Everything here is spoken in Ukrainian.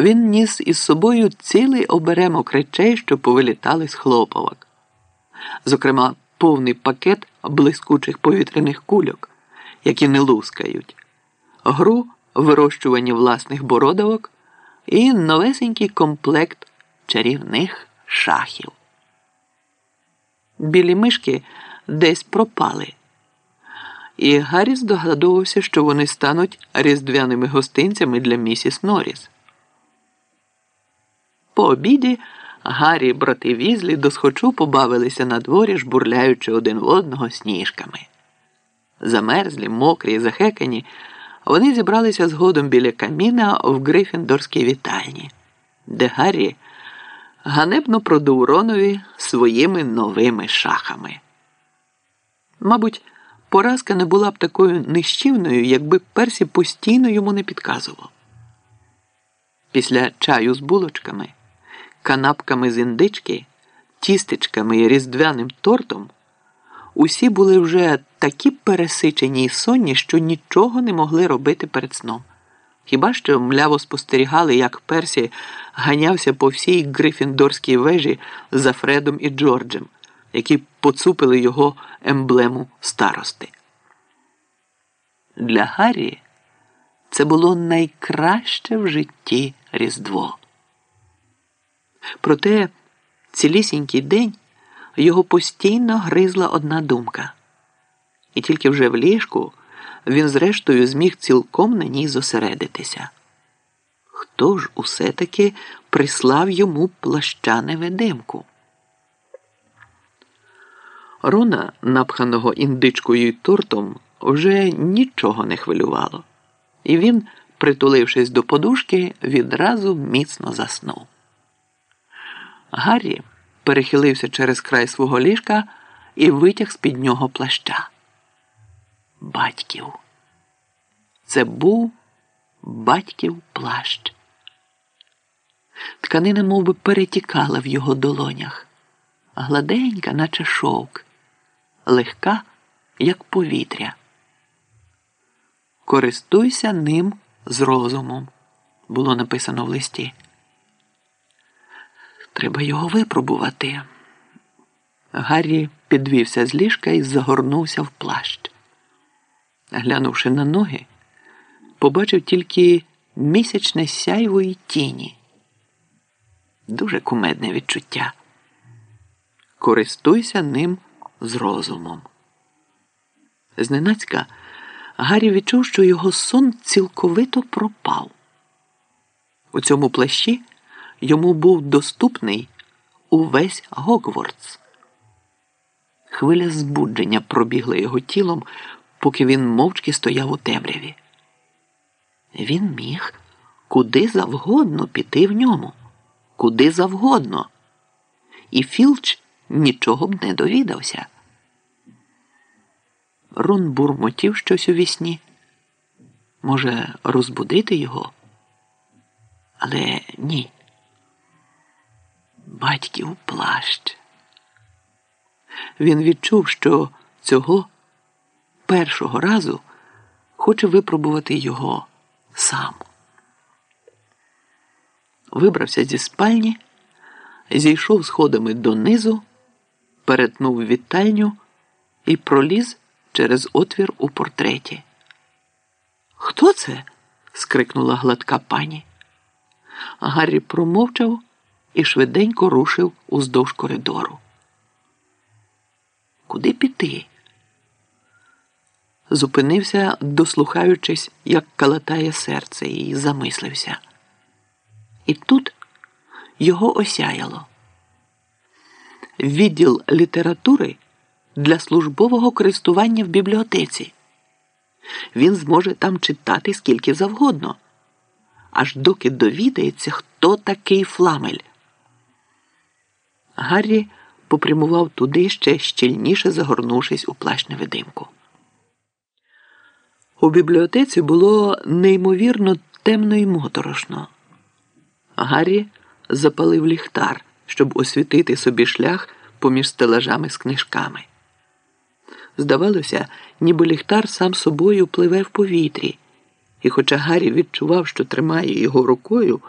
він ніс із собою цілий оберемок речей, що повилітали з хлоповок. Зокрема, повний пакет блискучих повітряних кульок, які не лускають, гру вирощування власних бородавок і новесенький комплект чарівних шахів. Білі мишки десь пропали. І Гаррі здогадувався, що вони стануть різдвяними гостинцями для місіс Норріс. По обіді Гаррі брати Візлі досхочу побавилися на дворі, жбурляючи один в одного сніжками. Замерзлі, мокрі і захекані, вони зібралися згодом біля каміна в Грифіндорській вітальні, де Гаррі ганебно продув Ронові своїми новими шахами. Мабуть, поразка не була б такою нищівною, якби Персі постійно йому не підказував. Після чаю з булочками, канапками з індички, тістечками і різдвяним тортом усі були вже такі пересичені й сонні, що нічого не могли робити перед сном. Хіба що мляво спостерігали, як Персі ганявся по всій Грифіндорській вежі за Фредом і Джорджем, які поцупили його емблему старости. Для Гаррі це було найкраще в житті Різдво. Проте цілісінький день його постійно гризла одна думка, і тільки вже в ліжку він, зрештою, зміг цілком на ній зосередитися. Хто ж усе таки прислав йому плаща невидимку? Рона, напханого індичкою й тортом, вже нічого не хвилювало, і він, притулившись до подушки, відразу міцно заснув. Гаррі перехилився через край свого ліжка і витяг з під нього плаща. Батьків. Це був батьків плащ. Тканина мов би, перетікала в його долонях, гладенька, наче шовк, легка, як повітря. Користуйся ним з розумом, було написано в листі. Треба його випробувати. Гаррі підвівся з ліжка і загорнувся в плащ. Глянувши на ноги, побачив тільки місячне сяйво й тіні. Дуже кумедне відчуття. Користуйся ним з розумом. Зненацька Гаррі відчув, що його сон цілковито пропав. У цьому плащі йому був доступний увесь Гогвардс. Хвиля збудження пробігла його тілом, поки він мовчки стояв у темряві. Він міг куди завгодно піти в ньому, куди завгодно. І Філч нічого б не довідався. Рон бурмотів щось у вісні. Може, розбудити його? Але ні. Батьків плащ. Він відчув, що цього першого разу хоче випробувати його сам. Вибрався зі спальні, зійшов сходами донизу, перетнув вітальню і проліз через отвір у портреті. Хто це? скрикнула гладка пані. Гаррі промовчав і швиденько рушив уздовж коридору. Куди піти? Зупинився, дослухаючись, як калатає серце, і замислився. І тут його осяяло. Відділ літератури для службового користування в бібліотеці. Він зможе там читати скільки завгодно, аж доки довідається, хто такий фламель. Гаррі попрямував туди ще щільніше загорнувшись у плащ невидимку. У бібліотеці було неймовірно темно і моторошно. Гаррі запалив ліхтар, щоб освітити собі шлях поміж стелажами з книжками. Здавалося, ніби ліхтар сам собою пливе в повітрі, і, хоча Гаррі відчував, що тримає його рукою.